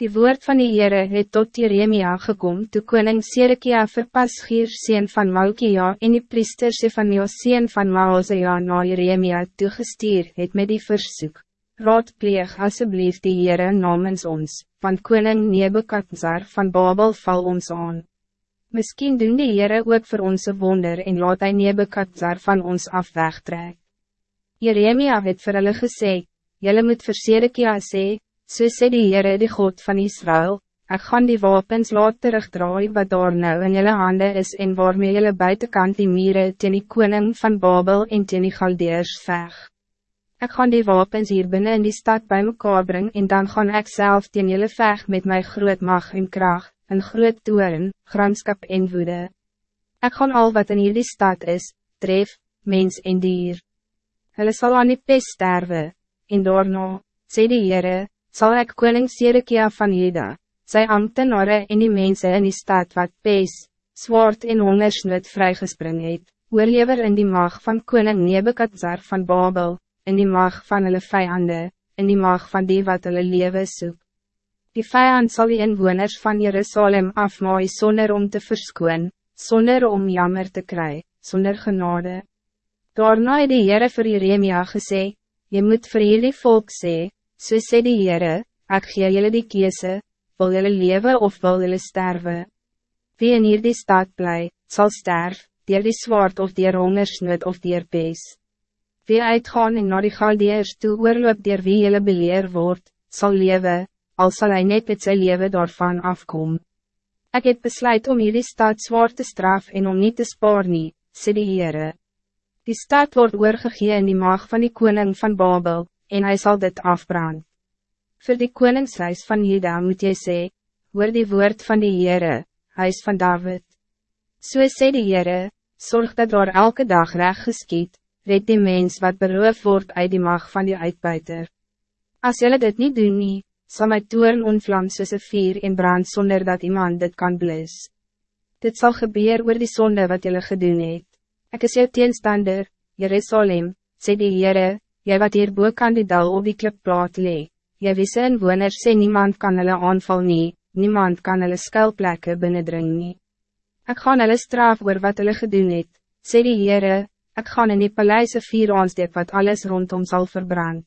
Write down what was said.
Die woord van die Heere het tot Jeremia gekom toe koning Sedekia vir Pasgier sien van Malkia en die priester Sefania sien van Maazia na Jeremia toegestuur het met die versoek. Raadpleeg asseblief die Heere namens ons, want koning Nebukadnezar van Babel val ons aan. Misschien doen die Heere ook voor ons een wonder en laat hy Nebukadnezar van ons af wegtrek. Jeremia het vir hulle gesê, Jylle moet vir Sedekia sê, So sê die Heere die God van Israël, ik gaan die wapens laat terugdraai wat daar nou in jylle hande is en waarmee jylle buitenkant die mire teen die koning van Babel en teen die Galdeers veg. Ik gaan die wapens hier binnen in die stad bij mekaar bring en dan gaan ik zelf teen jylle veg met my groot mag en kracht, en groot toeren, granskap en woede. Ik gaan al wat in hierdie stad is, tref, mens en dier. Hulle sal aan die pest sterwe, en daarna, sê die Heere, zal ik koning Sedekia van Juda, sy ambtenare en die mensen in die stad wat pees, zwaard en hongersnood vrygespring het, oorlever in die mag van koning Nebekadzar van Babel, in die mag van hulle vijanden, in die mag van die wat hulle lewe soek. Die vijand zal die inwoners van Jerusalem afmaai zonder om te verskoon, zonder om jammer te krijgen, zonder genade. Daarna het die Heere vir Jeremia gesê, je moet vir jullie volk sê, So sê die Heere, ek gee julle die kiese, wil julle leven of wil julle sterwe. Wie in hierdie stad bly, sal sterf, dier die zwaard of dier hongersnood of dier pees. Wie uitgaan en na die galdeers toe oorloop dier wie julle beleer word, sal leven, al sal hy net met sy leven daarvan afkom. Ik heb besluit om hierdie stad zwaar te straf en om niet te spaar nie, sê die Heere. Die stad wordt oorgegee in die maag van die koning van Babel, en hij zal dit afbrand. Voor die koningshuis van Juda moet jy sê, hoor die woord van die Heere, huis van David. So sê die Heere, zorg dat door elke dag recht geskiet, red die mens wat beroof wordt uit die mag van die uitbuiter. Als jullie dit niet doen nie, sal my toeren onvlam soos een vier in brand zonder dat iemand dit kan blis. Dit zal gebeuren oor die zonde wat jullie gedoen het. Ek is jou teenstander, Jerusalem, sê die Heere, Jy wat hier boek aan die dal op die klipplaat lee, jy wisse inwoners sê niemand kan hulle aanval nie, niemand kan hulle skuilplekke binnendring nie. Ek gaan hulle straf oor wat hulle gedoen het, sê die Heere, ek gaan in die paleise vier aansteek wat alles rondom zal verbrand.